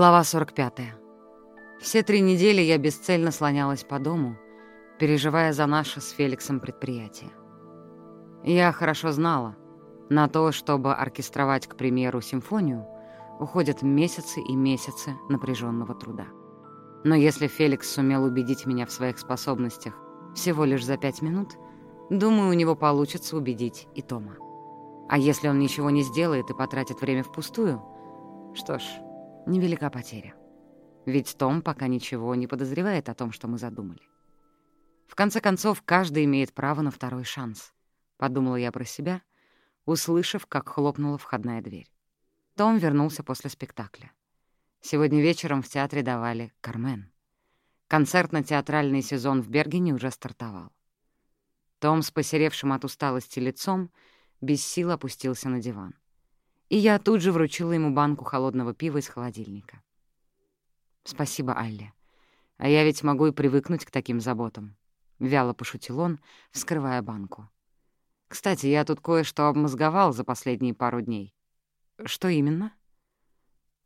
Глава 45. Все три недели я бесцельно слонялась по дому, переживая за наше с Феликсом предприятие. Я хорошо знала, на то, чтобы оркестровать, к примеру, симфонию, уходят месяцы и месяцы напряженного труда. Но если Феликс сумел убедить меня в своих способностях всего лишь за пять минут, думаю, у него получится убедить и Тома. А если он ничего не сделает и потратит время впустую, что ж, невелика потеря. Ведь Том пока ничего не подозревает о том, что мы задумали. В конце концов, каждый имеет право на второй шанс, — подумала я про себя, услышав, как хлопнула входная дверь. Том вернулся после спектакля. Сегодня вечером в театре давали «Кармен». Концертно-театральный сезон в Бергене уже стартовал. Том с посеревшим от усталости лицом без сил опустился на диван и я тут же вручила ему банку холодного пива из холодильника. «Спасибо, Алле. А я ведь могу и привыкнуть к таким заботам», — вяло пошутил он, вскрывая банку. «Кстати, я тут кое-что обмозговал за последние пару дней». «Что именно?»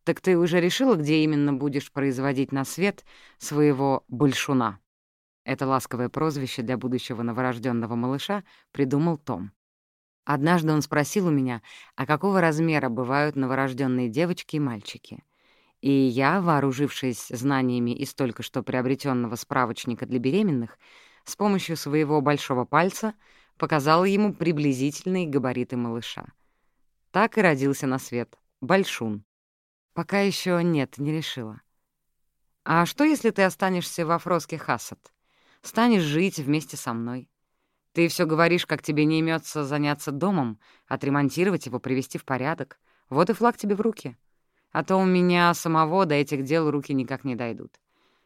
«Так ты уже решила, где именно будешь производить на свет своего большуна?» Это ласковое прозвище для будущего новорожденного малыша придумал Том. Однажды он спросил у меня, а какого размера бывают новорожденные девочки и мальчики. И я, вооружившись знаниями из только что приобретенного справочника для беременных, с помощью своего большого пальца показала ему приблизительные габариты малыша. Так и родился на свет Большун. Пока еще нет, не решила. А что, если ты останешься во Фроске Хассад? Станешь жить вместе со мной? Ты все говоришь, как тебе не имется заняться домом, отремонтировать его, привести в порядок. Вот и флаг тебе в руки. А то у меня самого до этих дел руки никак не дойдут.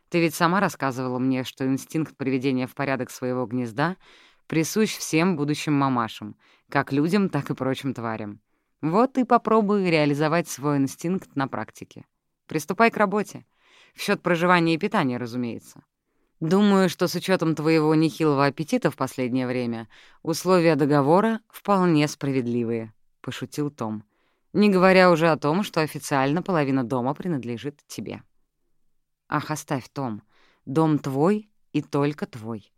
Ты ведь сама рассказывала мне, что инстинкт приведения в порядок своего гнезда присущ всем будущим мамашам, как людям, так и прочим тварям. Вот и попробуй реализовать свой инстинкт на практике. Приступай к работе. В счет проживания и питания, разумеется. Думаю, что с учетом твоего нехилого аппетита в последнее время условия договора вполне справедливые», — пошутил Том. «Не говоря уже о том, что официально половина дома принадлежит тебе». «Ах, оставь, Том. Дом твой и только твой.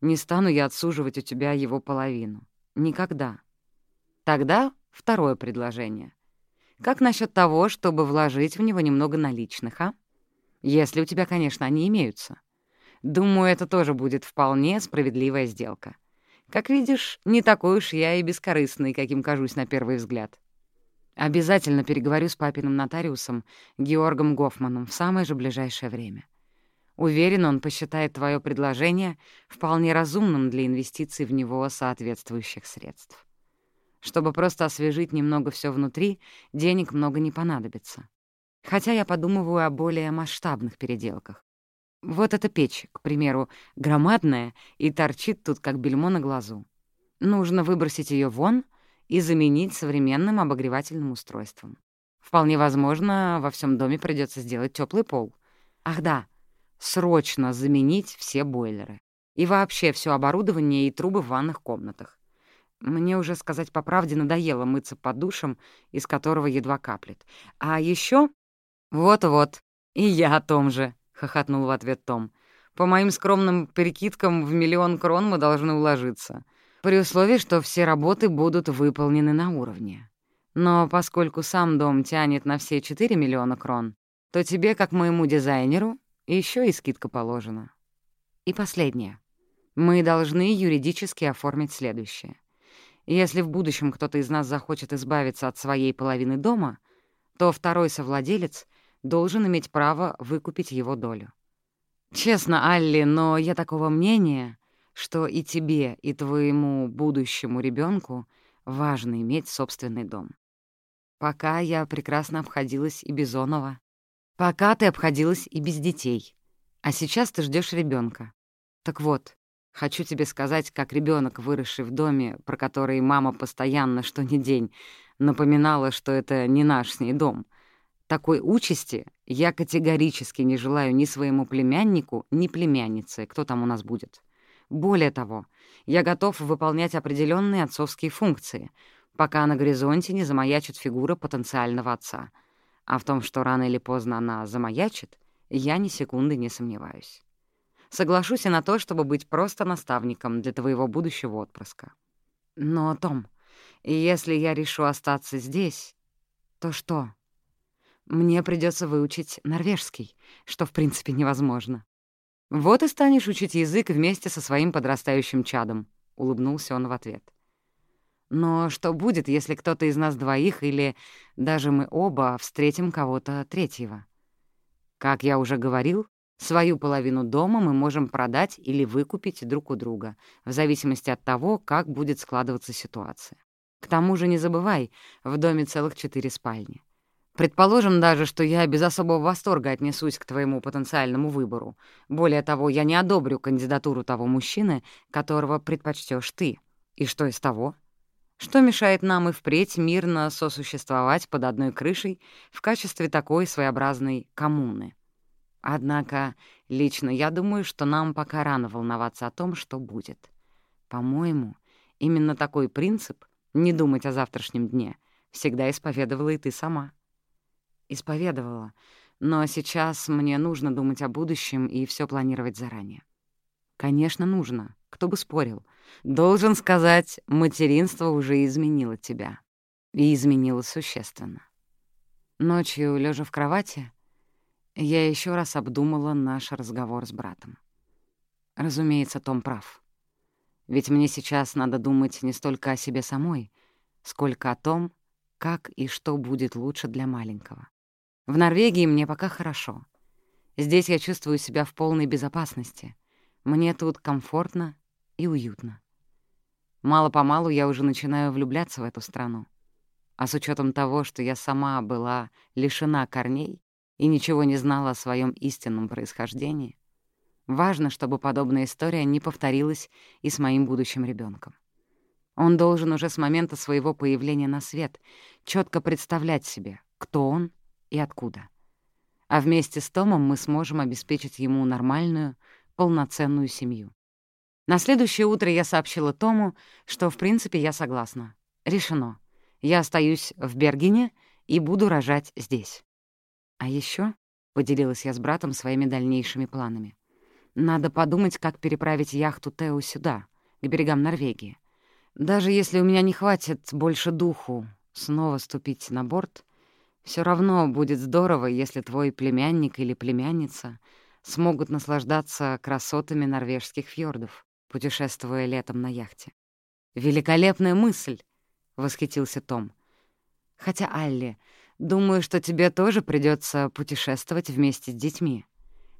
Не стану я отсуживать у тебя его половину. Никогда. Тогда второе предложение. Как насчет того, чтобы вложить в него немного наличных, а? Если у тебя, конечно, они имеются. Думаю, это тоже будет вполне справедливая сделка. Как видишь, не такой уж я и бескорыстный, каким кажусь на первый взгляд. Обязательно переговорю с папиным нотариусом Георгом Гофманом в самое же ближайшее время. Уверен, он посчитает твое предложение вполне разумным для инвестиций в него соответствующих средств. Чтобы просто освежить немного все внутри, денег много не понадобится. Хотя я подумываю о более масштабных переделках. Вот эта печь, к примеру, громадная и торчит тут, как бельмо на глазу. Нужно выбросить ее вон и заменить современным обогревательным устройством. Вполне возможно, во всем доме придется сделать теплый пол. Ах да, срочно заменить все бойлеры. И вообще все оборудование и трубы в ванных комнатах. Мне уже, сказать по правде, надоело мыться под душем, из которого едва каплет. А еще Вот-вот, и я о том же. — хохотнул в ответ Том. «По моим скромным прикидкам, в миллион крон мы должны уложиться, при условии, что все работы будут выполнены на уровне. Но поскольку сам дом тянет на все 4 миллиона крон, то тебе, как моему дизайнеру, еще и скидка положена. И последнее. Мы должны юридически оформить следующее. Если в будущем кто-то из нас захочет избавиться от своей половины дома, то второй совладелец должен иметь право выкупить его долю. Честно, Алли, но я такого мнения, что и тебе, и твоему будущему ребенку важно иметь собственный дом. Пока я прекрасно обходилась и без Онова. Пока ты обходилась и без детей. А сейчас ты ждешь ребенка. Так вот, хочу тебе сказать, как ребенок, выросший в доме, про который мама постоянно, что ни день, напоминала, что это не наш с ней дом, такой участи я категорически не желаю ни своему племяннику, ни племяннице, кто там у нас будет. Более того, я готов выполнять определенные отцовские функции, пока на горизонте не замаячит фигура потенциального отца. А в том, что рано или поздно она замаячит, я ни секунды не сомневаюсь. Соглашусь и на то, чтобы быть просто наставником для твоего будущего отпрыска. Но, Том, если я решу остаться здесь, то что? Мне придется выучить норвежский, что, в принципе, невозможно. Вот и станешь учить язык вместе со своим подрастающим чадом, — улыбнулся он в ответ. Но что будет, если кто-то из нас двоих или даже мы оба встретим кого-то третьего? Как я уже говорил, свою половину дома мы можем продать или выкупить друг у друга, в зависимости от того, как будет складываться ситуация. К тому же не забывай, в доме целых четыре спальни. Предположим даже, что я без особого восторга отнесусь к твоему потенциальному выбору. Более того, я не одобрю кандидатуру того мужчины, которого предпочтешь ты. И что из того? Что мешает нам и впредь мирно сосуществовать под одной крышей в качестве такой своеобразной коммуны? Однако, лично я думаю, что нам пока рано волноваться о том, что будет. По-моему, именно такой принцип — не думать о завтрашнем дне — всегда исповедовала и ты сама. Исповедовала, но сейчас мне нужно думать о будущем и все планировать заранее. Конечно, нужно, кто бы спорил. Должен сказать, материнство уже изменило тебя. И изменило существенно. Ночью, лежа в кровати, я еще раз обдумала наш разговор с братом. Разумеется, Том прав. Ведь мне сейчас надо думать не столько о себе самой, сколько о том, как и что будет лучше для маленького. В Норвегии мне пока хорошо. Здесь я чувствую себя в полной безопасности. Мне тут комфортно и уютно. Мало-помалу я уже начинаю влюбляться в эту страну. А с учетом того, что я сама была лишена корней и ничего не знала о своем истинном происхождении, важно, чтобы подобная история не повторилась и с моим будущим ребенком. Он должен уже с момента своего появления на свет четко представлять себе, кто он и откуда. А вместе с Томом мы сможем обеспечить ему нормальную, полноценную семью. На следующее утро я сообщила Тому, что, в принципе, я согласна. Решено. Я остаюсь в Бергене и буду рожать здесь. А еще поделилась я с братом своими дальнейшими планами. Надо подумать, как переправить яхту Тео сюда, к берегам Норвегии. Даже если у меня не хватит больше духу снова ступить на борт, все равно будет здорово, если твой племянник или племянница смогут наслаждаться красотами норвежских фьордов, путешествуя летом на яхте. «Великолепная мысль!» — восхитился Том. «Хотя, Алли, думаю, что тебе тоже придется путешествовать вместе с детьми.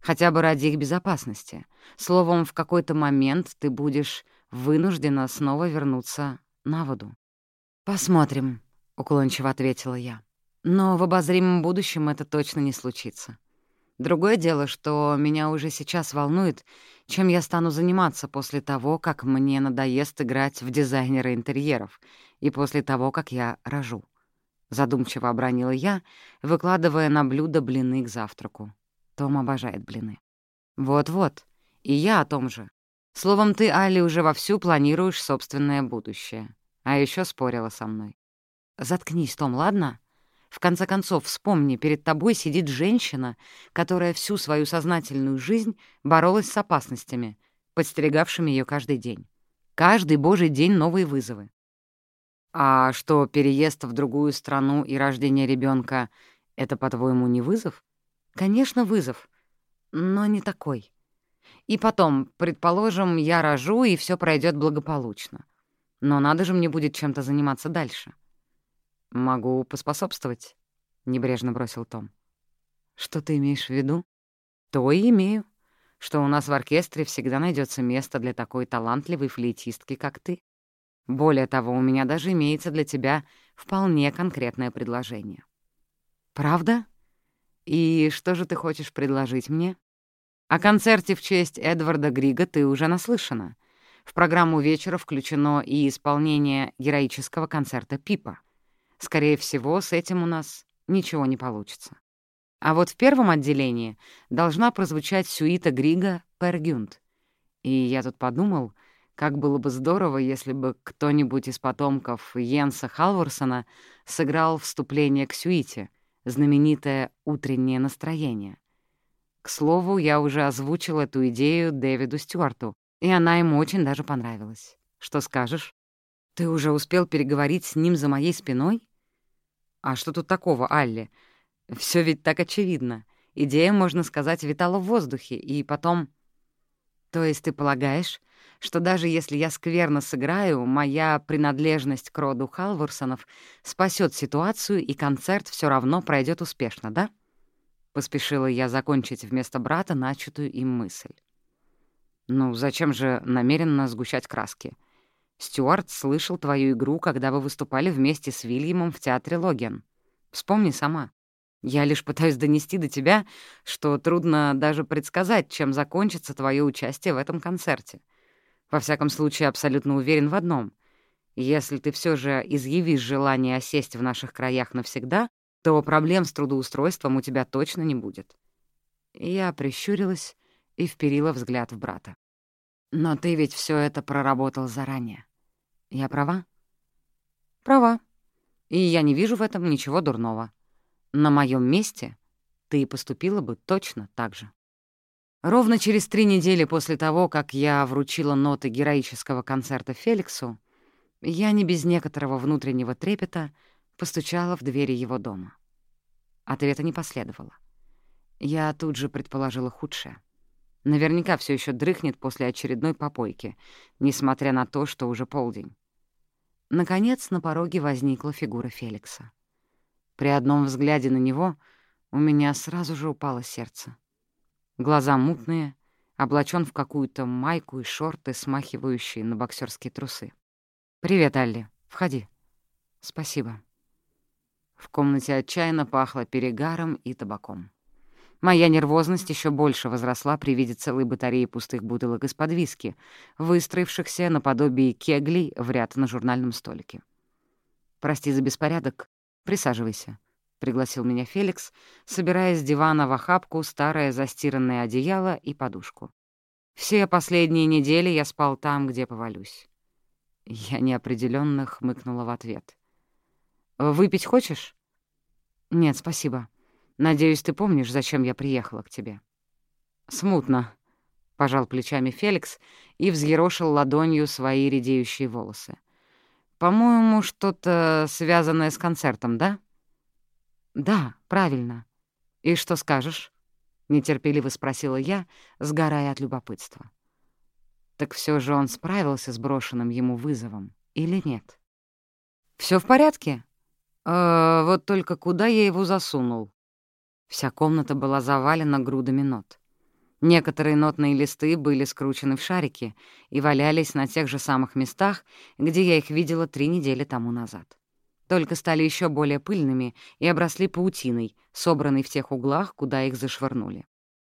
Хотя бы ради их безопасности. Словом, в какой-то момент ты будешь вынуждена снова вернуться на воду». «Посмотрим», — уклончиво ответила я. Но в обозримом будущем это точно не случится. Другое дело, что меня уже сейчас волнует, чем я стану заниматься после того, как мне надоест играть в дизайнера интерьеров и после того, как я рожу. Задумчиво обронила я, выкладывая на блюдо блины к завтраку. Том обожает блины. Вот-вот, и я о том же. Словом, ты, Али, уже вовсю планируешь собственное будущее. А еще спорила со мной. Заткнись, Том, ладно? В конце концов, вспомни, перед тобой сидит женщина, которая всю свою сознательную жизнь боролась с опасностями, подстерегавшими ее каждый день. Каждый божий день новые вызовы. А что, переезд в другую страну и рождение ребенка — это, по-твоему, не вызов? Конечно, вызов, но не такой. И потом, предположим, я рожу, и все пройдет благополучно. Но надо же мне будет чем-то заниматься дальше. «Могу поспособствовать», — небрежно бросил Том. «Что ты имеешь в виду?» «То и имею, что у нас в оркестре всегда найдется место для такой талантливой флейтистки, как ты. Более того, у меня даже имеется для тебя вполне конкретное предложение». «Правда? И что же ты хочешь предложить мне?» «О концерте в честь Эдварда Грига ты уже наслышана. В программу вечера включено и исполнение героического концерта Пипа. Скорее всего, с этим у нас ничего не получится. А вот в первом отделении должна прозвучать сюита Грига «Пергюнд». И я тут подумал, как было бы здорово, если бы кто-нибудь из потомков Йенса Халварсона сыграл вступление к сюите, знаменитое «утреннее настроение». К слову, я уже озвучил эту идею Дэвиду Стюарту, и она ему очень даже понравилась. Что скажешь? Ты уже успел переговорить с ним за моей спиной? А что тут такого, Алли? Все ведь так очевидно. Идея, можно сказать, витала в воздухе, и потом... То есть ты полагаешь, что даже если я скверно сыграю, моя принадлежность к роду Халворсонов спасет ситуацию, и концерт все равно пройдет успешно, да? Поспешила я закончить вместо брата начатую им мысль. Ну, зачем же намеренно сгущать краски? Стюарт слышал твою игру, когда вы выступали вместе с Вильямом в театре Логен. Вспомни сама. Я лишь пытаюсь донести до тебя, что трудно даже предсказать, чем закончится твое участие в этом концерте. Во всяком случае, абсолютно уверен в одном. Если ты все же изъявишь желание осесть в наших краях навсегда, то проблем с трудоустройством у тебя точно не будет». Я прищурилась и вперила взгляд в брата. «Но ты ведь все это проработал заранее. Я права?» «Права. И я не вижу в этом ничего дурного. На моем месте ты поступила бы точно так же». Ровно через три недели после того, как я вручила ноты героического концерта Феликсу, я не без некоторого внутреннего трепета постучала в двери его дома. Ответа не последовало. Я тут же предположила худшее. Наверняка все еще дрыхнет после очередной попойки, несмотря на то, что уже полдень. Наконец на пороге возникла фигура Феликса. При одном взгляде на него у меня сразу же упало сердце. Глаза мутные, облачен в какую-то майку и шорты, смахивающие на боксерские трусы. «Привет, Алли. Входи». «Спасибо». В комнате отчаянно пахло перегаром и табаком. Моя нервозность еще больше возросла при виде целой батареи пустых бутылок из-под виски, выстроившихся наподобие кеглей в ряд на журнальном столике. «Прости за беспорядок. Присаживайся», пригласил меня Феликс, собирая с дивана в охапку старое застиранное одеяло и подушку. Все последние недели я спал там, где повалюсь. Я неопределенно хмыкнула в ответ. «Выпить хочешь?» «Нет, спасибо. Надеюсь, ты помнишь, зачем я приехала к тебе?» «Смутно», — пожал плечами Феликс и взъерошил ладонью свои редеющие волосы. «По-моему, что-то связанное с концертом, да?» «Да, правильно. И что скажешь?» — нетерпеливо спросила я, сгорая от любопытства. Так все же он справился с брошенным ему вызовом или нет? Все в порядке? Э, вот только куда я его засунул?» Вся комната была завалена грудами нот. Некоторые нотные листы были скручены в шарики и валялись на тех же самых местах, где я их видела три недели тому назад только стали еще более пыльными и обросли паутиной, собранной в тех углах, куда их зашвырнули.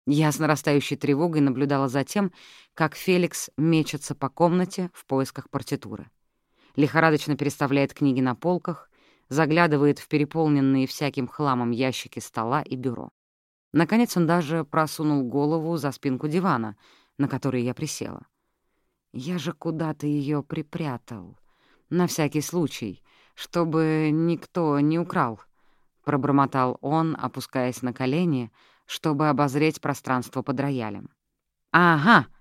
Я с нарастающей тревогой наблюдала за тем, как Феликс мечется по комнате в поисках партитуры. Лихорадочно переставляет книги на полках, заглядывает в переполненные всяким хламом ящики стола и бюро. Наконец он даже просунул голову за спинку дивана, на который я присела. Я же куда-то ее припрятал. На всякий случай, чтобы никто не украл», — пробормотал он, опускаясь на колени, чтобы обозреть пространство под роялем. «Ага!» —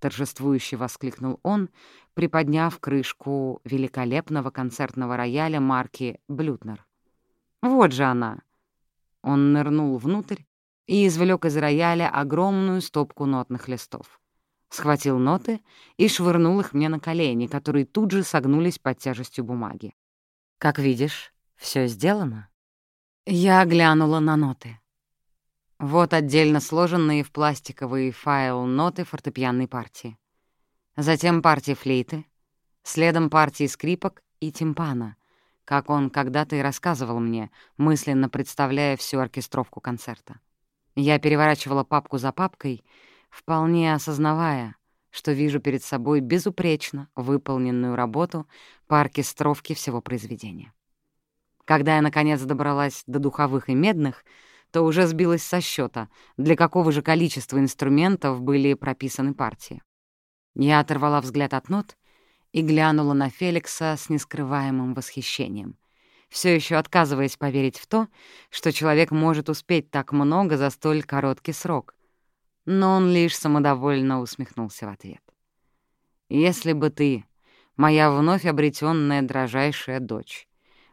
торжествующе воскликнул он, приподняв крышку великолепного концертного рояля марки «Блютнер». «Вот же она!» Он нырнул внутрь и извлек из рояля огромную стопку нотных листов. Схватил ноты и швырнул их мне на колени, которые тут же согнулись под тяжестью бумаги. Как видишь, все сделано. Я глянула на ноты. Вот отдельно сложенные в пластиковый файл ноты фортепианной партии. Затем партии флейты, следом партии скрипок и тимпана, как он когда-то и рассказывал мне, мысленно представляя всю оркестровку концерта. Я переворачивала папку за папкой, вполне осознавая, что вижу перед собой безупречно выполненную работу по оркестровке всего произведения. Когда я, наконец, добралась до духовых и медных, то уже сбилась со счета, для какого же количества инструментов были прописаны партии. Я оторвала взгляд от нот и глянула на Феликса с нескрываемым восхищением. все еще отказываясь поверить в то, что человек может успеть так много за столь короткий срок. Но он лишь самодовольно усмехнулся в ответ. «Если бы ты, моя вновь обретенная дрожайшая дочь,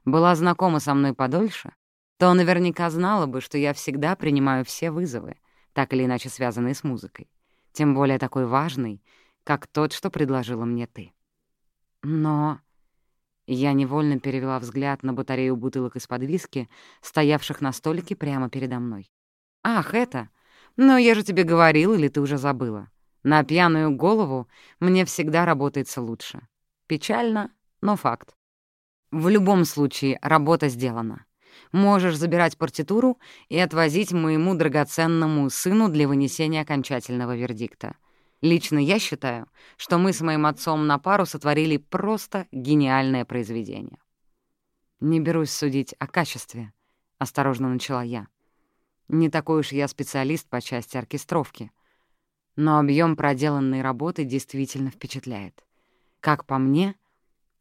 была знакома со мной подольше, то наверняка знала бы, что я всегда принимаю все вызовы, так или иначе связанные с музыкой, тем более такой важный, как тот, что предложила мне ты. Но я невольно перевела взгляд на батарею бутылок из-под виски, стоявших на столике прямо передо мной. «Ах, это! Но я же тебе говорил, или ты уже забыла? На пьяную голову мне всегда работается лучше. Печально, но факт. В любом случае, работа сделана. Можешь забирать партитуру и отвозить моему драгоценному сыну для вынесения окончательного вердикта. Лично я считаю, что мы с моим отцом на пару сотворили просто гениальное произведение. «Не берусь судить о качестве», — осторожно начала я. «Не такой уж я специалист по части оркестровки. Но объем проделанной работы действительно впечатляет. Как по мне,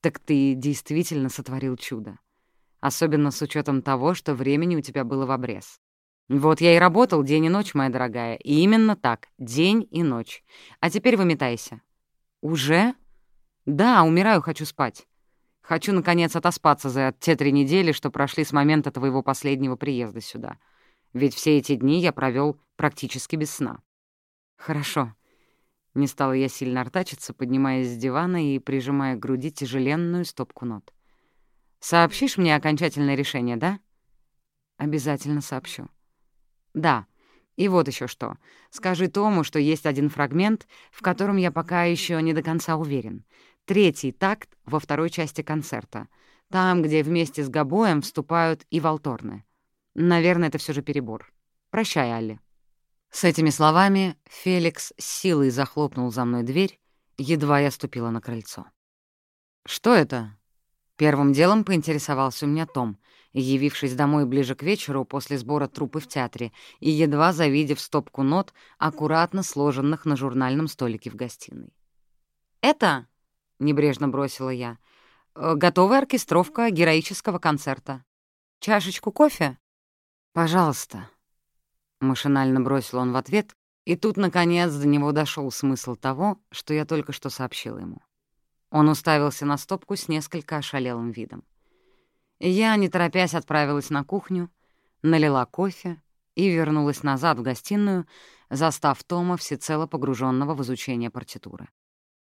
так ты действительно сотворил чудо. Особенно с учетом того, что времени у тебя было в обрез. Вот я и работал день и ночь, моя дорогая. И именно так, день и ночь. А теперь выметайся. Уже? Да, умираю, хочу спать. Хочу, наконец, отоспаться за те три недели, что прошли с момента твоего последнего приезда сюда. Ведь все эти дни я провел практически без сна. Хорошо. Не стала я сильно артачиться, поднимаясь с дивана и прижимая к груди тяжеленную стопку нот. «Сообщишь мне окончательное решение, да?» «Обязательно сообщу». Да. И вот еще что. Скажи Тому, что есть один фрагмент, в котором я пока еще не до конца уверен. Третий такт во второй части концерта. Там, где вместе с Габоем вступают и Волторны. Наверное, это все же перебор. Прощай, Алли. С этими словами Феликс силой захлопнул за мной дверь, едва я ступила на крыльцо. «Что это?» Первым делом поинтересовался у меня Том — явившись домой ближе к вечеру после сбора трупы в театре и едва завидев стопку нот, аккуратно сложенных на журнальном столике в гостиной. «Это», — небрежно бросила я, «э, — «готовая оркестровка героического концерта. Чашечку кофе?» «Пожалуйста», — машинально бросил он в ответ, и тут, наконец, до него дошел смысл того, что я только что сообщила ему. Он уставился на стопку с несколько ошалелым видом. Я, не торопясь, отправилась на кухню, налила кофе и вернулась назад в гостиную, застав Тома всецело погруженного в изучение партитуры.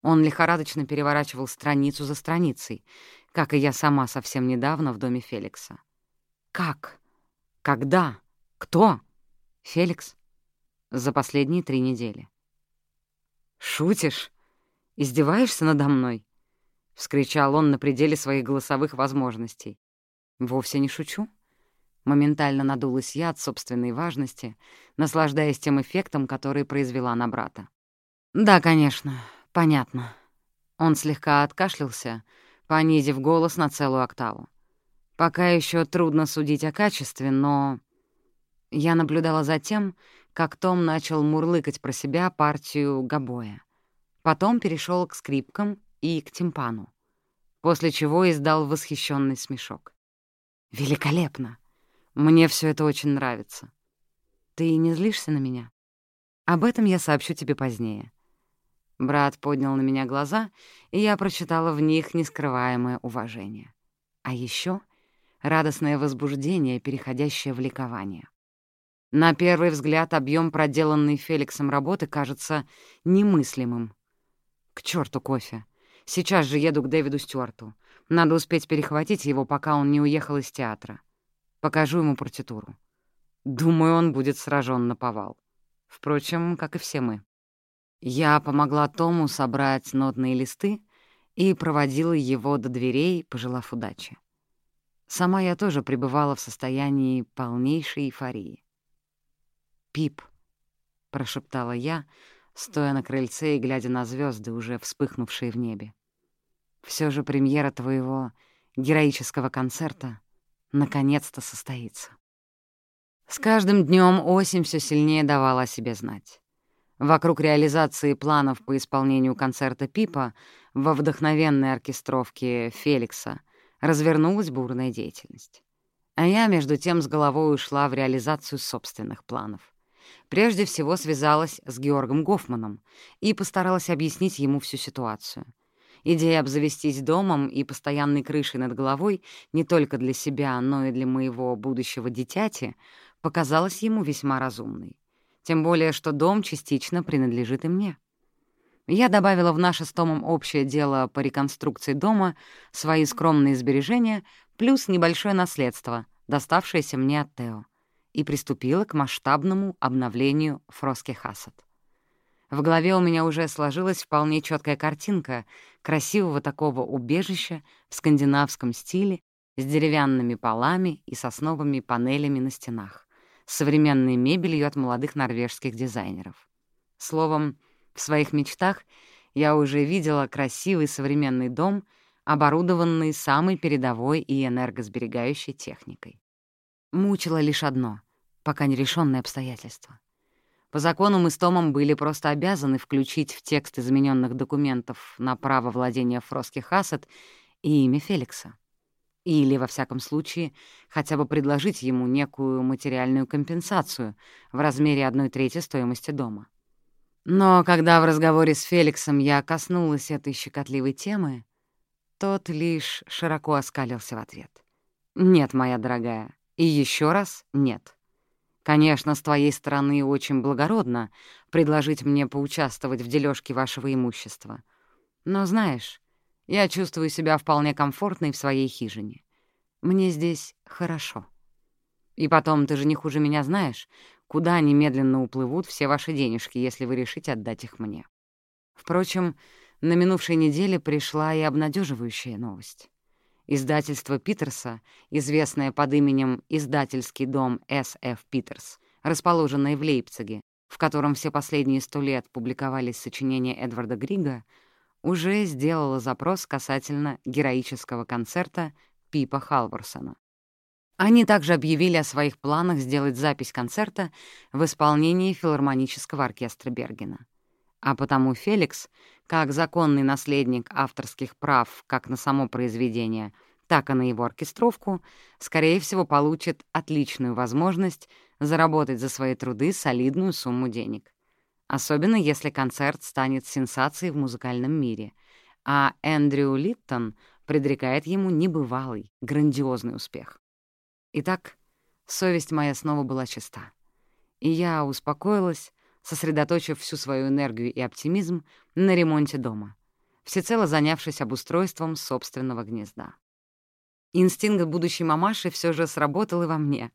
Он лихорадочно переворачивал страницу за страницей, как и я сама совсем недавно в доме Феликса. «Как? Когда? Кто?» «Феликс?» «За последние три недели». «Шутишь? Издеваешься надо мной?» — вскричал он на пределе своих голосовых возможностей. Вовсе не шучу. Моментально надулась я от собственной важности, наслаждаясь тем эффектом, который произвела на брата. «Да, конечно, понятно». Он слегка откашлялся, понизив голос на целую октаву. «Пока еще трудно судить о качестве, но...» Я наблюдала за тем, как Том начал мурлыкать про себя партию гобоя. Потом перешел к скрипкам и к тимпану, после чего издал восхищенный смешок. Великолепно. Мне все это очень нравится. Ты не злишься на меня? Об этом я сообщу тебе позднее. Брат поднял на меня глаза, и я прочитала в них нескрываемое уважение. А еще радостное возбуждение, переходящее в ликование. На первый взгляд объем проделанной Феликсом работы кажется немыслимым. К черту кофе. Сейчас же еду к Дэвиду Стюарту. Надо успеть перехватить его, пока он не уехал из театра. Покажу ему партитуру. Думаю, он будет сражен на повал. Впрочем, как и все мы. Я помогла Тому собрать нотные листы и проводила его до дверей, пожелав удачи. Сама я тоже пребывала в состоянии полнейшей эйфории. «Пип», — прошептала я, стоя на крыльце и глядя на звезды, уже вспыхнувшие в небе. Все же премьера твоего героического концерта наконец-то состоится. С каждым днем осень все сильнее давала о себе знать. Вокруг реализации планов по исполнению концерта Пипа во вдохновенной оркестровке Феликса развернулась бурная деятельность. А я, между тем, с головой ушла в реализацию собственных планов. Прежде всего связалась с Георгом Гофманом и постаралась объяснить ему всю ситуацию. Идея обзавестись домом и постоянной крышей над головой не только для себя, но и для моего будущего дитяти показалась ему весьма разумной. Тем более, что дом частично принадлежит и мне. Я добавила в наше с Томом общее дело по реконструкции дома свои скромные сбережения плюс небольшое наследство, доставшееся мне от Тео, и приступила к масштабному обновлению Фроски Хассет. В голове у меня уже сложилась вполне четкая картинка красивого такого убежища в скандинавском стиле с деревянными полами и сосновыми панелями на стенах, с современной мебелью от молодых норвежских дизайнеров. Словом, в своих мечтах я уже видела красивый современный дом, оборудованный самой передовой и энергосберегающей техникой. Мучило лишь одно — пока нерешенное обстоятельство. По закону мы с Томом были просто обязаны включить в текст измененных документов на право владения Фроски Хассет и имя Феликса. Или, во всяком случае, хотя бы предложить ему некую материальную компенсацию в размере одной трети стоимости дома. Но когда в разговоре с Феликсом я коснулась этой щекотливой темы, тот лишь широко оскалился в ответ. «Нет, моя дорогая, и еще раз нет. Конечно, с твоей стороны очень благородно предложить мне поучаствовать в дележке вашего имущества. Но знаешь, я чувствую себя вполне комфортной в своей хижине. Мне здесь хорошо. И потом, ты же не хуже меня знаешь, куда немедленно уплывут все ваши денежки, если вы решите отдать их мне. Впрочем, на минувшей неделе пришла и обнадеживающая новость. Издательство Питерса, известное под именем «Издательский дом С.Ф. Питерс», расположенное в Лейпциге, в котором все последние сто лет публиковались сочинения Эдварда Грига, уже сделало запрос касательно героического концерта Пипа Халворсона. Они также объявили о своих планах сделать запись концерта в исполнении филармонического оркестра Бергена. А потому Феликс, как законный наследник авторских прав как на само произведение, так и на его оркестровку, скорее всего, получит отличную возможность заработать за свои труды солидную сумму денег. Особенно если концерт станет сенсацией в музыкальном мире, а Эндрю Литтон предрекает ему небывалый, грандиозный успех. Итак, совесть моя снова была чиста. И я успокоилась, сосредоточив всю свою энергию и оптимизм на ремонте дома, всецело занявшись обустройством собственного гнезда. Инстинкт будущей мамаши все же сработал и во мне.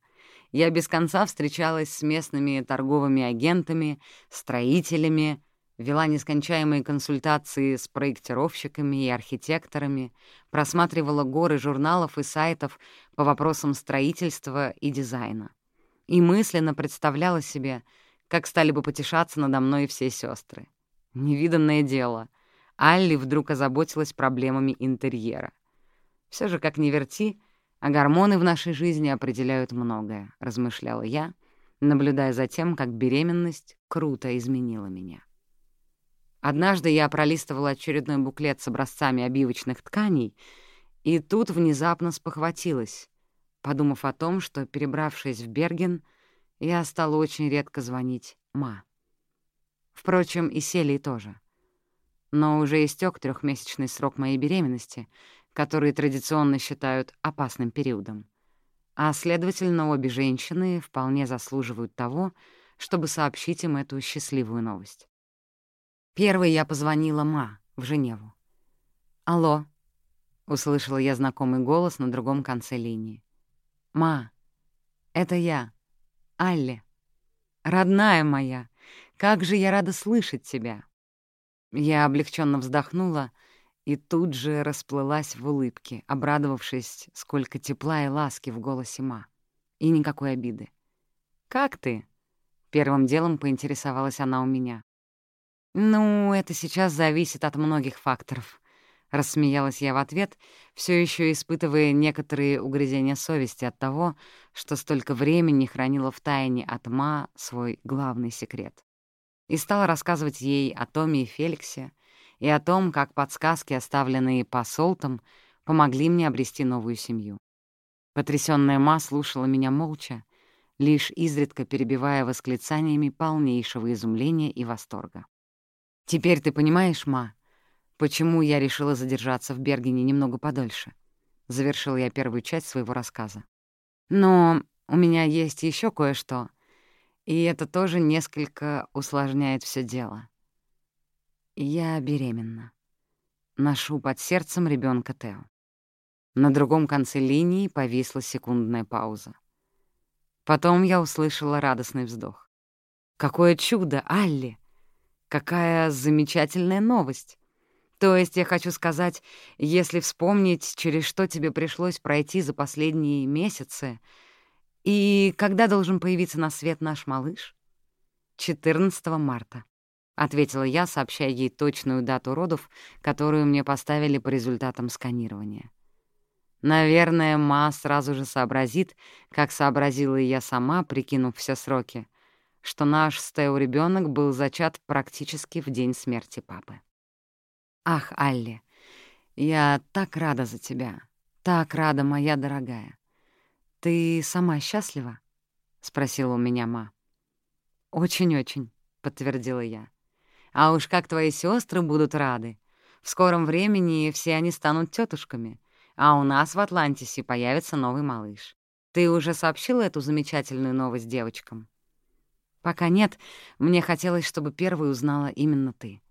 Я без конца встречалась с местными торговыми агентами, строителями, вела нескончаемые консультации с проектировщиками и архитекторами, просматривала горы журналов и сайтов по вопросам строительства и дизайна. И мысленно представляла себе, как стали бы потешаться надо мной все сестры. Невиданное дело. Алли вдруг озаботилась проблемами интерьера. Все же, как ни верти, а гормоны в нашей жизни определяют многое, размышляла я, наблюдая за тем, как беременность круто изменила меня. Однажды я пролистывала очередной буклет с образцами обивочных тканей, и тут внезапно спохватилась, подумав о том, что, перебравшись в Берген, я стала очень редко звонить «ма». Впрочем, и Селии тоже. Но уже истек трехмесячный срок моей беременности, который традиционно считают опасным периодом. А, следовательно, обе женщины вполне заслуживают того, чтобы сообщить им эту счастливую новость. Первой я позвонила Ма в Женеву. «Алло», — услышала я знакомый голос на другом конце линии. «Ма, это я, Алли. Родная моя, как же я рада слышать тебя!» Я облегченно вздохнула и тут же расплылась в улыбке, обрадовавшись, сколько тепла и ласки в голосе Ма. И никакой обиды. «Как ты?» — первым делом поинтересовалась она у меня. «Ну, это сейчас зависит от многих факторов», — рассмеялась я в ответ, все еще испытывая некоторые угрызения совести от того, что столько времени хранила в тайне от Ма свой главный секрет. И стала рассказывать ей о Томе и Феликсе, и о том, как подсказки, оставленные посолтом, помогли мне обрести новую семью. Потрясённая Ма слушала меня молча, лишь изредка перебивая восклицаниями полнейшего изумления и восторга. «Теперь ты понимаешь, Ма, почему я решила задержаться в Бергене немного подольше?» Завершила я первую часть своего рассказа. «Но у меня есть ещё кое-что, и это тоже несколько усложняет всё дело. Я беременна. Ношу под сердцем ребёнка Тео. На другом конце линии повисла секундная пауза. Потом я услышала радостный вздох. «Какое чудо, Алли! Какая замечательная новость! То есть я хочу сказать, если вспомнить, через что тебе пришлось пройти за последние месяцы, и когда должен появиться на свет наш малыш? 14 марта», — ответила я, сообщая ей точную дату родов, которую мне поставили по результатам сканирования. Наверное, Ма сразу же сообразит, как сообразила и я сама, прикинув все сроки, что наш Стэу ребенок был зачат практически в день смерти папы. «Ах, Алли, я так рада за тебя, так рада, моя дорогая. Ты сама счастлива?» — спросила у меня Ма. «Очень-очень», — подтвердила я. «А уж как твои сестры будут рады. В скором времени все они станут тетушками а у нас в Атлантисе появится новый малыш. Ты уже сообщила эту замечательную новость девочкам? Пока нет, мне хотелось, чтобы первой узнала именно ты.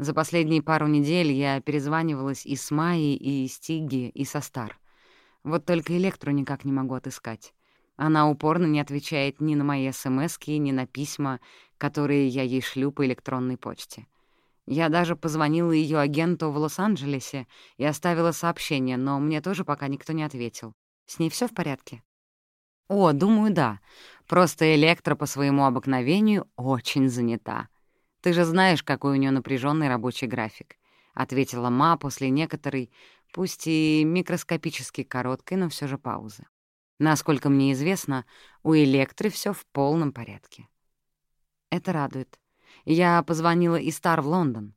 За последние пару недель я перезванивалась и с Майей, и с Тигги, и со Стар. Вот только Электру никак не могу отыскать. Она упорно не отвечает ни на мои смски, ни на письма, которые я ей шлю по электронной почте. Я даже позвонила ее агенту в Лос-Анджелесе и оставила сообщение, но мне тоже пока никто не ответил. С ней все в порядке? О, думаю, да. Просто Электро по своему обыкновению очень занята. Ты же знаешь, какой у нее напряженный рабочий график, ответила Ма после некоторой, пусть и микроскопически короткой, но все же паузы. Насколько мне известно, у Электры все в полном порядке. Это радует. Я позвонила и Стар в Лондон.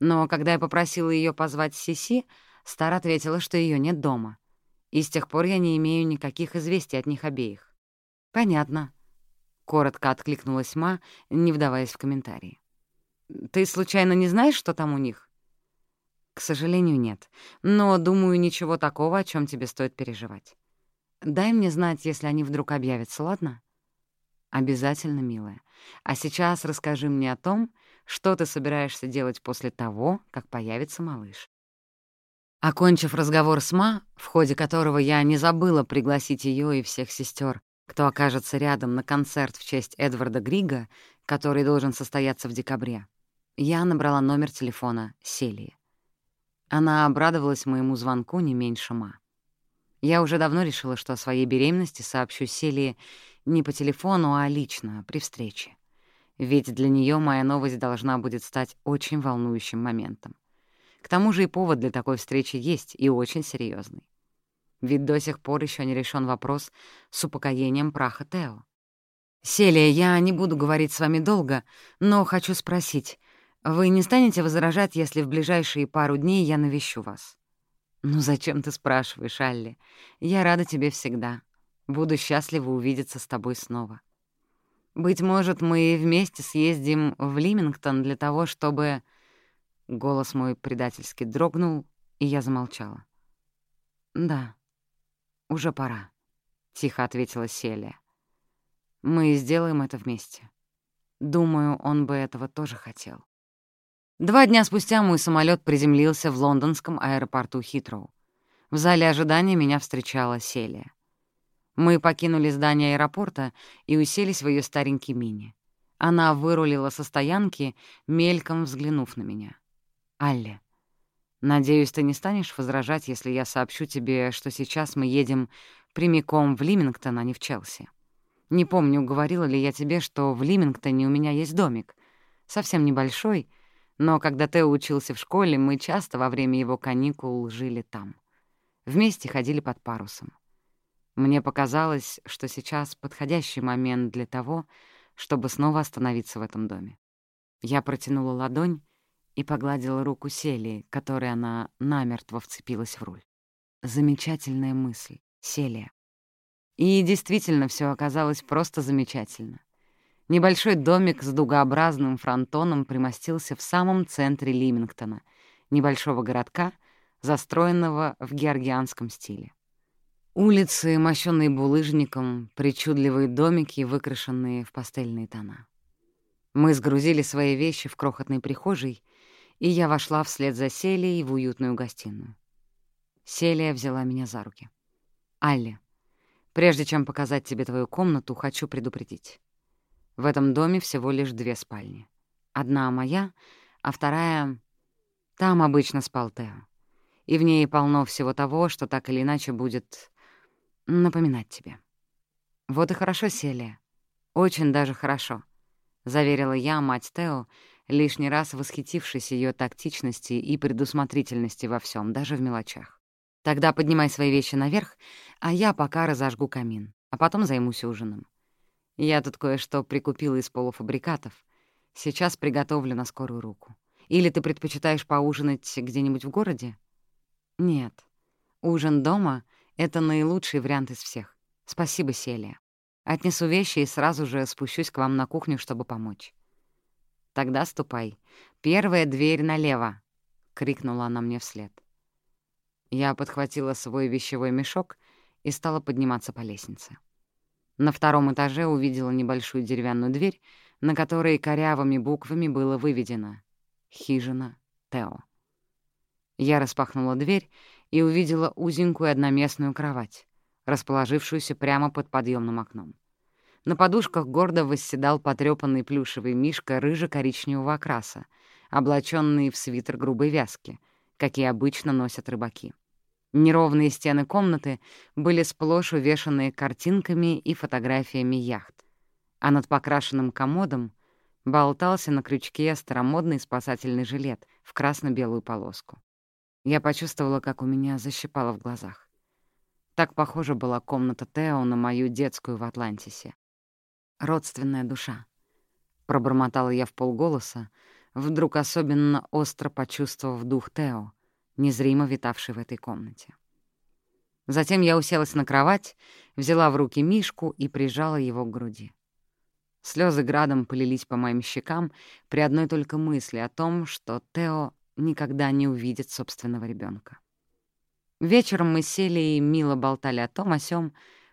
Но когда я попросила ее позвать Сиси, Стар ответила, что ее нет дома. И с тех пор я не имею никаких известий от них обеих. «Понятно», — коротко откликнулась Ма, не вдаваясь в комментарии. «Ты случайно не знаешь, что там у них?» «К сожалению, нет. Но, думаю, ничего такого, о чем тебе стоит переживать. Дай мне знать, если они вдруг объявятся, ладно?» «Обязательно, милая. А сейчас расскажи мне о том, что ты собираешься делать после того, как появится малыш». Окончив разговор с Ма, в ходе которого я не забыла пригласить ее и всех сестер, кто окажется рядом на концерт в честь Эдварда Грига, который должен состояться в декабре, я набрала номер телефона Селии. Она обрадовалась моему звонку не меньше Ма. Я уже давно решила, что о своей беременности сообщу Селии не по телефону, а лично, при встрече. Ведь для нее моя новость должна будет стать очень волнующим моментом. К тому же и повод для такой встречи есть, и очень серьезный. Ведь до сих пор еще не решен вопрос с упокоением праха Тео. «Селия, я не буду говорить с вами долго, но хочу спросить, вы не станете возражать, если в ближайшие пару дней я навещу вас?» «Ну зачем ты спрашиваешь, Алли? Я рада тебе всегда. Буду счастлива увидеться с тобой снова. Быть может, мы вместе съездим в Лимингтон для того, чтобы...» Голос мой предательски дрогнул, и я замолчала. «Да, уже пора», — тихо ответила Селия. «Мы сделаем это вместе. Думаю, он бы этого тоже хотел». Два дня спустя мой самолет приземлился в лондонском аэропорту Хитроу. В зале ожидания меня встречала Селия. Мы покинули здание аэропорта и уселись в ее старенький мини. Она вырулила со стоянки, мельком взглянув на меня. «Алле, надеюсь, ты не станешь возражать, если я сообщу тебе, что сейчас мы едем прямиком в Лимингтон, а не в Челси. Не помню, говорила ли я тебе, что в Лимингтоне у меня есть домик. Совсем небольшой, но когда Тео учился в школе, мы часто во время его каникул жили там. Вместе ходили под парусом. Мне показалось, что сейчас подходящий момент для того, чтобы снова остановиться в этом доме. Я протянула ладонь и погладила руку Селии, которой она намертво вцепилась в руль. Замечательная мысль, Селия. И действительно все оказалось просто замечательно. Небольшой домик с дугообразным фронтоном примостился в самом центре Лимингтона, небольшого городка, застроенного в георгианском стиле. Улицы, мощенные булыжником, причудливые домики, выкрашенные в пастельные тона. Мы сгрузили свои вещи в крохотной прихожей, и я вошла вслед за Селией в уютную гостиную. Селия взяла меня за руки. «Алли, прежде чем показать тебе твою комнату, хочу предупредить. В этом доме всего лишь две спальни. Одна моя, а вторая... Там обычно спал Тео. И в ней полно всего того, что так или иначе будет напоминать тебе. Вот и хорошо, Селия. Очень даже хорошо, — заверила я мать Тео, лишний раз восхитившись ее тактичности и предусмотрительности во всем, даже в мелочах. Тогда поднимай свои вещи наверх, а я пока разожгу камин, а потом займусь ужином. Я тут кое-что прикупила из полуфабрикатов. Сейчас приготовлю на скорую руку. Или ты предпочитаешь поужинать где-нибудь в городе? Нет. Ужин дома — это наилучший вариант из всех. Спасибо, Селия. Отнесу вещи и сразу же спущусь к вам на кухню, чтобы помочь. Тогда ступай. Первая дверь налево, — крикнула она мне вслед. Я подхватила свой вещевой мешок и стала подниматься по лестнице. На втором этаже увидела небольшую деревянную дверь, на которой корявыми буквами было выведено «Хижина Тео». Я распахнула дверь и увидела узенькую одноместную кровать, расположившуюся прямо под подъемным окном. На подушках гордо восседал потрёпанный плюшевый мишка рыже-коричневого окраса, облачённый в свитер грубой вязки, какие обычно носят рыбаки. Неровные стены комнаты были сплошь увешаны картинками и фотографиями яхт, а над покрашенным комодом болтался на крючке старомодный спасательный жилет в красно-белую полоску. Я почувствовала, как у меня защипало в глазах. Так похожа была комната Тео на мою детскую в Атлантисе. «Родственная душа», — пробормотала я в полголоса, вдруг особенно остро почувствовав дух Тео, незримо витавший в этой комнате. Затем я уселась на кровать, взяла в руки Мишку и прижала его к груди. Слезы градом полились по моим щекам при одной только мысли о том, что Тео никогда не увидит собственного ребенка. Вечером мы сели и мило болтали о том о сём,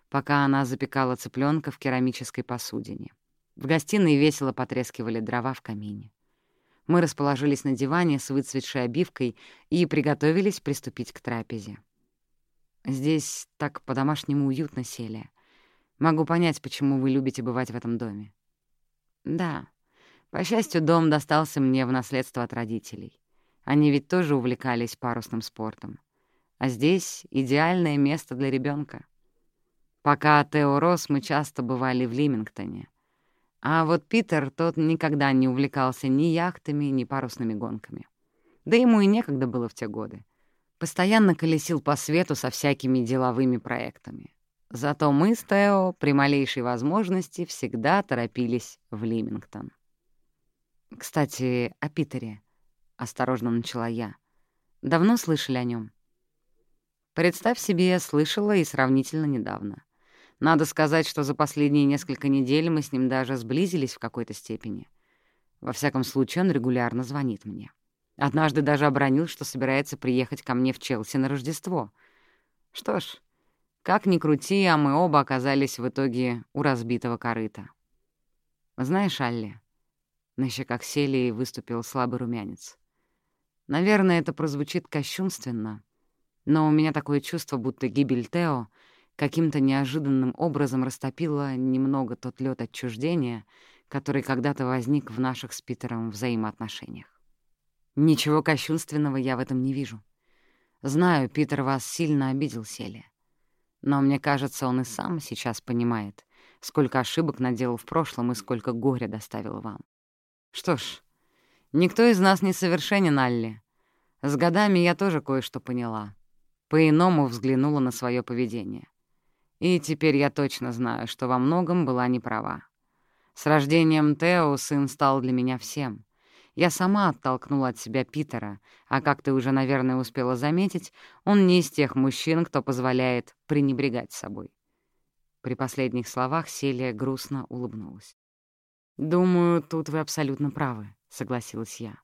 пока она запекала цыпленка в керамической посудине. В гостиной весело потрескивали дрова в камине. Мы расположились на диване с выцветшей обивкой и приготовились приступить к трапезе. Здесь так по-домашнему уютно сели. Могу понять, почему вы любите бывать в этом доме. Да, по счастью, дом достался мне в наследство от родителей. Они ведь тоже увлекались парусным спортом. А здесь идеальное место для ребенка. Пока Тео рос, мы часто бывали в Лимингтоне. А вот Питер, тот никогда не увлекался ни яхтами, ни парусными гонками. Да ему и некогда было в те годы. Постоянно колесил по свету со всякими деловыми проектами. Зато мы с Тео при малейшей возможности всегда торопились в Лимингтон. «Кстати, о Питере», — осторожно начала я. «Давно слышали о нем? «Представь себе, слышала и сравнительно недавно. Надо сказать, что за последние несколько недель мы с ним даже сблизились в какой-то степени. Во всяком случае, он регулярно звонит мне. Однажды даже обронил, что собирается приехать ко мне в Челси на Рождество. Что ж, как ни крути, а мы оба оказались в итоге у разбитого корыта. Знаешь, Алли, на щеках Селии выступил слабый румянец. Наверное, это прозвучит кощунственно, но у меня такое чувство, будто гибель Тео — каким-то неожиданным образом растопила немного тот лед отчуждения, который когда-то возник в наших с Питером взаимоотношениях. Ничего кощунственного я в этом не вижу. Знаю, Питер вас сильно обидел, Селия. Но мне кажется, он и сам сейчас понимает, сколько ошибок наделал в прошлом и сколько горя доставил вам. Что ж, никто из нас не совершенен, Алли. С годами я тоже кое-что поняла. По-иному взглянула на свое поведение. И теперь я точно знаю, что во многом была не права. С рождением Тео сын стал для меня всем. Я сама оттолкнула от себя Питера, а как ты уже, наверное, успела заметить, он не из тех мужчин, кто позволяет пренебрегать собой. При последних словах Селия грустно улыбнулась. «Думаю, тут вы абсолютно правы», — согласилась я.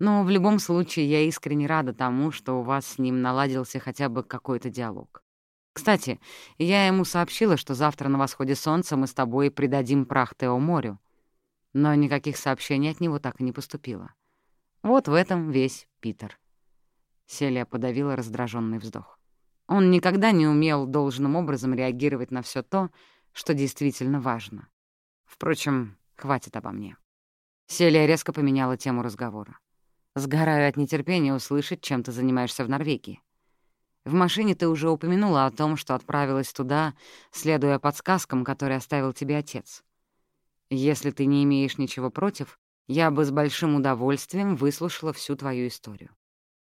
«Но в любом случае я искренне рада тому, что у вас с ним наладился хотя бы какой-то диалог. Кстати, я ему сообщила, что завтра на восходе солнца мы с тобой придадим прах Тео морю, но никаких сообщений от него так и не поступило. Вот в этом весь Питер. Селия подавила раздраженный вздох. Он никогда не умел должным образом реагировать на все то, что действительно важно. Впрочем, хватит обо мне. Селия резко поменяла тему разговора. «Сгораю от нетерпения услышать, чем ты занимаешься в Норвегии. В машине ты уже упомянула о том, что отправилась туда, следуя подсказкам, которые оставил тебе отец. Если ты не имеешь ничего против, я бы с большим удовольствием выслушала всю твою историю.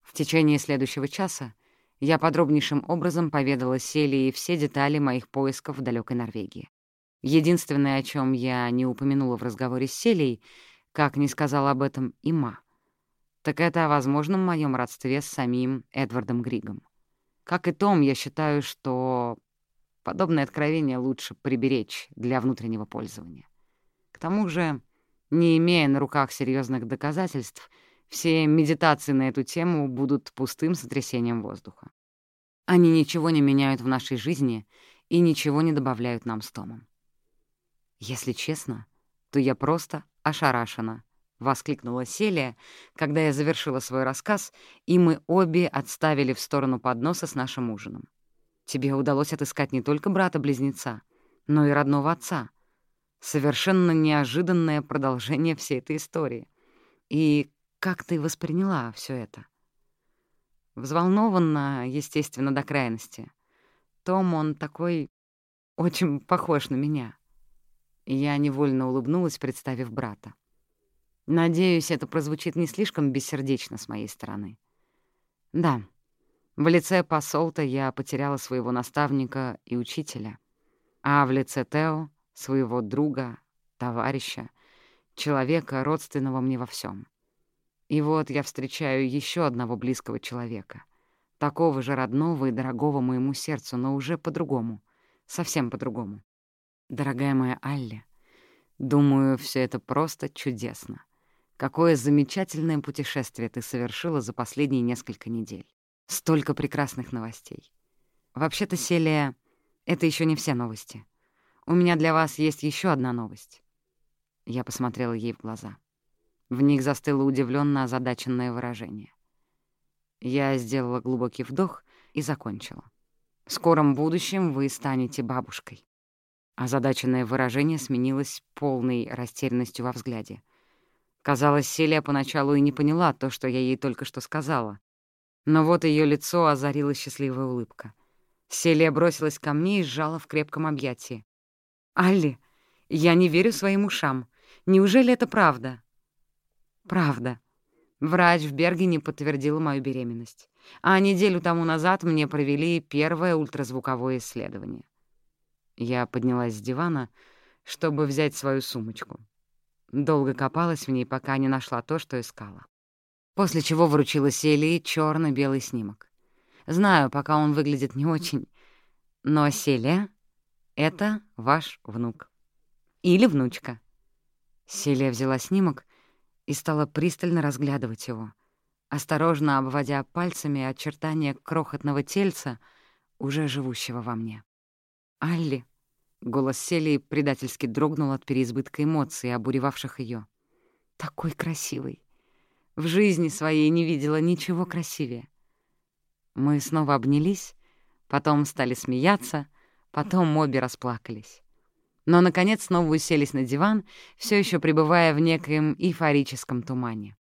В течение следующего часа я подробнейшим образом поведала Селии все детали моих поисков в далекой Норвегии. Единственное, о чем я не упомянула в разговоре с Селией, как не сказала об этом и Ма, так это о возможном моем родстве с самим Эдвардом Григом. Как и Том, я считаю, что подобное откровение лучше приберечь для внутреннего пользования. К тому же, не имея на руках серьезных доказательств, все медитации на эту тему будут пустым сотрясением воздуха. Они ничего не меняют в нашей жизни и ничего не добавляют нам с Томом. «Если честно, то я просто ошарашена», — воскликнула Селия, когда я завершила свой рассказ, и мы обе отставили в сторону подноса с нашим ужином. «Тебе удалось отыскать не только брата-близнеца, но и родного отца. Совершенно неожиданное продолжение всей этой истории. И как ты восприняла все это? Взволнованно, естественно, до крайности. Том, он такой очень похож на меня. Я невольно улыбнулась, представив брата. Надеюсь, это прозвучит не слишком бессердечно с моей стороны. Да, в лице посолта я потеряла своего наставника и учителя, а в лице Тео своего друга, товарища, человека, родственного мне во всем. И вот я встречаю еще одного близкого человека, такого же родного и дорогого моему сердцу, но уже по-другому, совсем по-другому. Дорогая моя Алли, думаю, все это просто чудесно. Какое замечательное путешествие ты совершила за последние несколько недель. Столько прекрасных новостей. Вообще-то, Селия, это еще не все новости. У меня для вас есть еще одна новость». Я посмотрела ей в глаза. В них застыло удивленно озадаченное выражение. Я сделала глубокий вдох и закончила. «В скором будущем вы станете бабушкой». Озадаченное выражение сменилось полной растерянностью во взгляде. Казалось, Селия поначалу и не поняла то, что я ей только что сказала. Но вот ее лицо озарила счастливая улыбка. Селия бросилась ко мне и сжала в крепком объятии. «Алли, я не верю своим ушам. Неужели это правда?» «Правда». Врач в Бергене подтвердила мою беременность. А неделю тому назад мне провели первое ультразвуковое исследование. Я поднялась с дивана, чтобы взять свою сумочку. Долго копалась в ней, пока не нашла то, что искала. После чего вручила Селии черно белый снимок. Знаю, пока он выглядит не очень, но Селия это ваш внук. Или внучка». Селия взяла снимок и стала пристально разглядывать его, осторожно обводя пальцами очертания крохотного тельца, уже живущего во мне. «Алли!» — голос Селии предательски дрогнул от переизбытка эмоций, обуревавших ее. «Такой красивый! В жизни своей не видела ничего красивее!» Мы снова обнялись, потом стали смеяться — Потом обе расплакались. Но, наконец, снова уселись на диван, все еще пребывая в некоем эйфорическом тумане.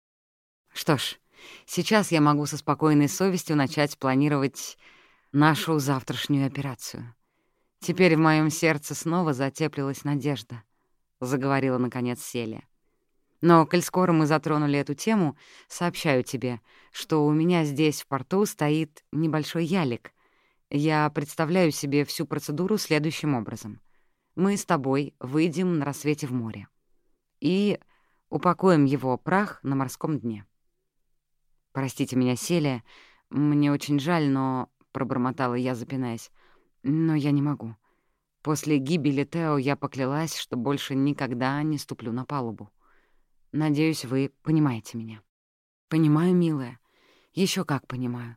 Что ж, сейчас я могу со спокойной совестью начать планировать нашу завтрашнюю операцию. Теперь в моем сердце снова затеплилась надежда, — заговорила, наконец, Селия. Но, коль скоро мы затронули эту тему, сообщаю тебе, что у меня здесь в порту стоит небольшой ялик — я представляю себе всю процедуру следующим образом. Мы с тобой выйдем на рассвете в море. И упокоим его прах на морском дне. Простите меня, Селия, мне очень жаль, но... — пробормотала я, запинаясь. «Но я не могу. После гибели Тео я поклялась, что больше никогда не ступлю на палубу. Надеюсь, вы понимаете меня». «Понимаю, милая. Еще как понимаю.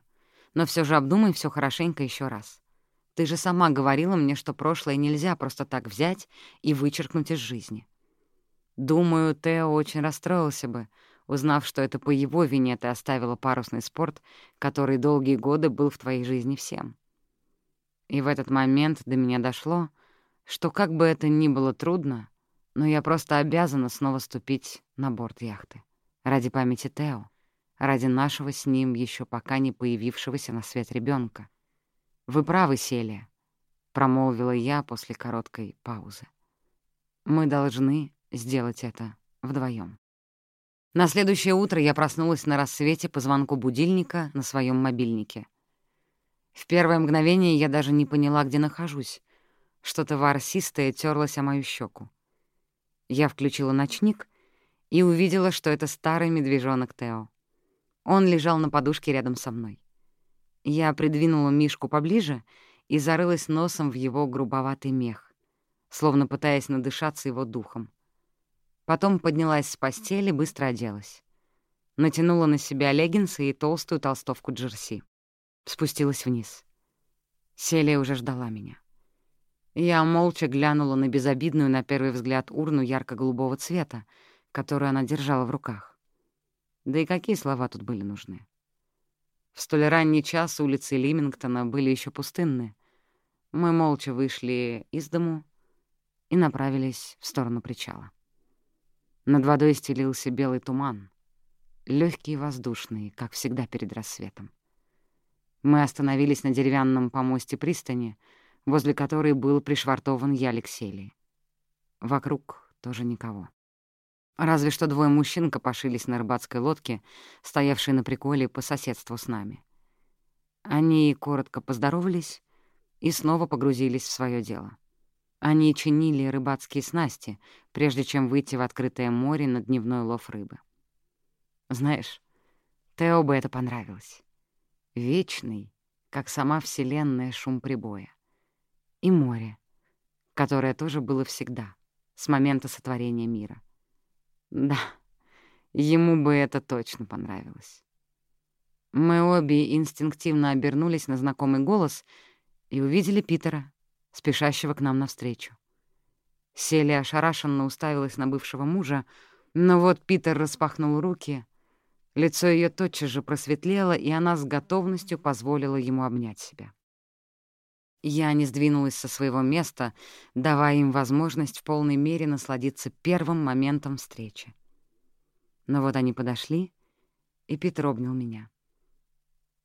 Но все же обдумай все хорошенько еще раз. Ты же сама говорила мне, что прошлое нельзя просто так взять и вычеркнуть из жизни. Думаю, Тео очень расстроился бы, узнав, что это по его вине ты оставила парусный спорт, который долгие годы был в твоей жизни всем. И в этот момент до меня дошло, что как бы это ни было трудно, но я просто обязана снова ступить на борт яхты. Ради памяти Тео, ради нашего с ним еще пока не появившегося на свет ребенка. «Вы правы, Селия», — промолвила я после короткой паузы. «Мы должны сделать это вдвоем. На следующее утро я проснулась на рассвете по звонку будильника на своем мобильнике. В первое мгновение я даже не поняла, где нахожусь. Что-то ворсистое терлось о мою щеку. Я включила ночник и увидела, что это старый медвежонок Тео. Он лежал на подушке рядом со мной. Я придвинула Мишку поближе и зарылась носом в его грубоватый мех, словно пытаясь надышаться его духом. Потом поднялась с постели, быстро оделась. Натянула на себя леггинсы и толстую толстовку джерси. Спустилась вниз. Селия уже ждала меня. Я молча глянула на безобидную, на первый взгляд, урну ярко-голубого цвета, которую она держала в руках. Да и какие слова тут были нужны? В столь ранний час улицы Лимингтона были еще пустынны. Мы молча вышли из дому и направились в сторону причала. Над водой стелился белый туман, легкий и воздушный, как всегда перед рассветом. Мы остановились на деревянном помосте пристани, возле которой был пришвартован ялик Селии. Вокруг тоже никого. Разве что двое мужчин копошились на рыбацкой лодке, стоявшей на приколе по соседству с нами. Они коротко поздоровались и снова погрузились в свое дело. Они чинили рыбацкие снасти, прежде чем выйти в открытое море на дневной лов рыбы. Знаешь, Тео бы это понравилось. Вечный, как сама Вселенная, шум прибоя. И море, которое тоже было всегда, с момента сотворения мира. Да, ему бы это точно понравилось. Мы обе инстинктивно обернулись на знакомый голос и увидели Питера, спешащего к нам навстречу. Селия ошарашенно уставилась на бывшего мужа, но вот Питер распахнул руки, лицо ее тотчас же просветлело, и она с готовностью позволила ему обнять себя. Я не сдвинулась со своего места, давая им возможность в полной мере насладиться первым моментом встречи. Но вот они подошли, и Питер обнял меня.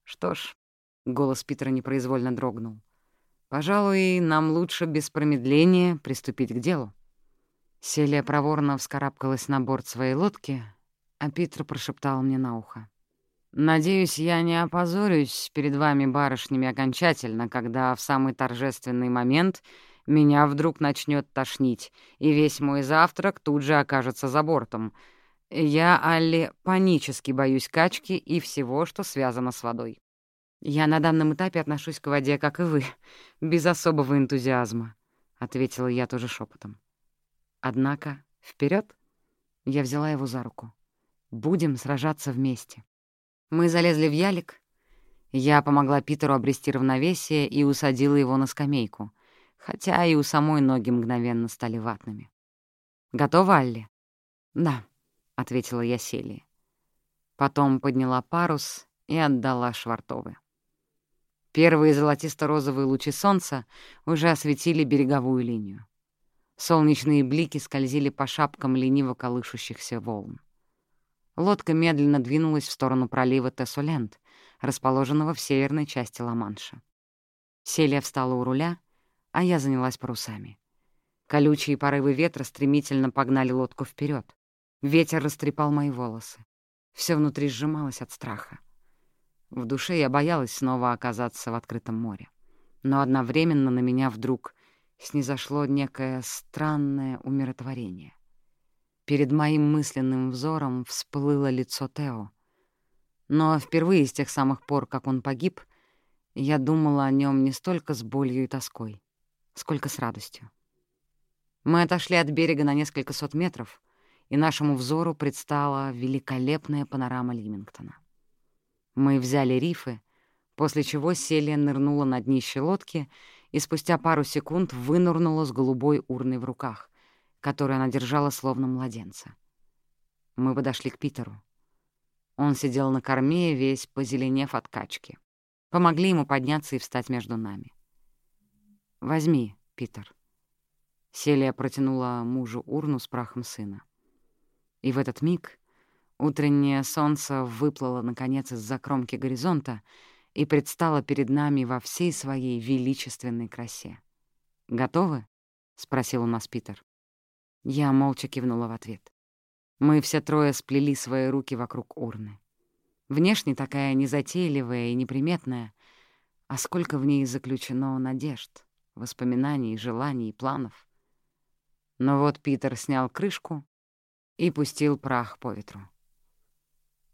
«Что ж», — голос Питера непроизвольно дрогнул, — Пожалуй, нам лучше без промедления приступить к делу. Селия проворно вскарабкалась на борт своей лодки, а Питер прошептал мне на ухо. «Надеюсь, я не опозорюсь перед вами, барышнями, окончательно, когда в самый торжественный момент меня вдруг начнет тошнить, и весь мой завтрак тут же окажется за бортом. Я, Алли, панически боюсь качки и всего, что связано с водой. «Я на данном этапе отношусь к воде, как и вы, без особого энтузиазма», — ответила я тоже шепотом. «Однако вперед! Я взяла его за руку. «Будем сражаться вместе». Мы залезли в ялик. Я помогла Питеру обрести равновесие и усадила его на скамейку, хотя и у самой ноги мгновенно стали ватными. «Готова, Алли?» «Да», — ответила я Селии. Потом подняла парус и отдала швартовы. Первые золотисто-розовые лучи солнца уже осветили береговую линию. Солнечные блики скользили по шапкам лениво колышущихся волн. Лодка медленно двинулась в сторону пролива Тессолент, расположенного в северной части Ла-Манша. Селия встала у руля, а я занялась парусами. Колючие порывы ветра стремительно погнали лодку вперед. Ветер растрепал мои волосы. Все внутри сжималось от страха. В душе я боялась снова оказаться в открытом море. Но одновременно на меня вдруг снизошло некое странное умиротворение. Перед моим мысленным взором всплыло лицо Тео. Но впервые с тех самых пор, как он погиб, я думала о нем не столько с болью и тоской, сколько с радостью. Мы отошли от берега на несколько сот метров, и нашему взору предстала великолепная панорама Лимингтона. Мы взяли рифы, после чего Селия нырнула на днище лодки и спустя пару секунд вынырнула с голубой урной в руках, которую она держала словно младенца. Мы подошли к Питеру. Он сидел на корме, весь позеленев от качки. Помогли ему подняться и встать между нами. «Возьми, Питер». Селия протянула мужу урну с прахом сына. И в этот миг утреннее солнце выплыло, наконец, из-за кромки горизонта и предстало перед нами во всей своей величественной красе. «Готовы?» — спросил у нас Питер. Я молча кивнула в ответ. Мы все трое сплели свои руки вокруг урны. Внешне такая незатейливая и неприметная, а сколько в ней заключено надежд, воспоминаний, желаний и планов. Но вот Питер снял крышку и пустил прах по ветру.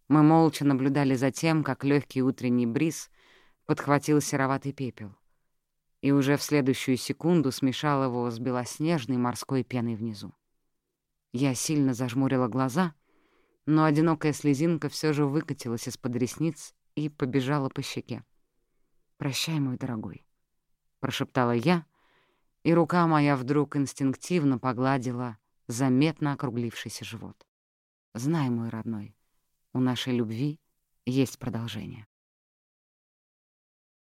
Мы молча наблюдали за тем, как легкий утренний бриз подхватил сероватый пепел и уже в следующую секунду смешал его с белоснежной морской пеной внизу. Я сильно зажмурила глаза, но одинокая слезинка все же выкатилась из-под ресниц и побежала по щеке. «Прощай, мой дорогой», — прошептала я, и рука моя вдруг инстинктивно погладила заметно округлившийся живот. «Знай, мой родной, у нашей любви есть продолжение».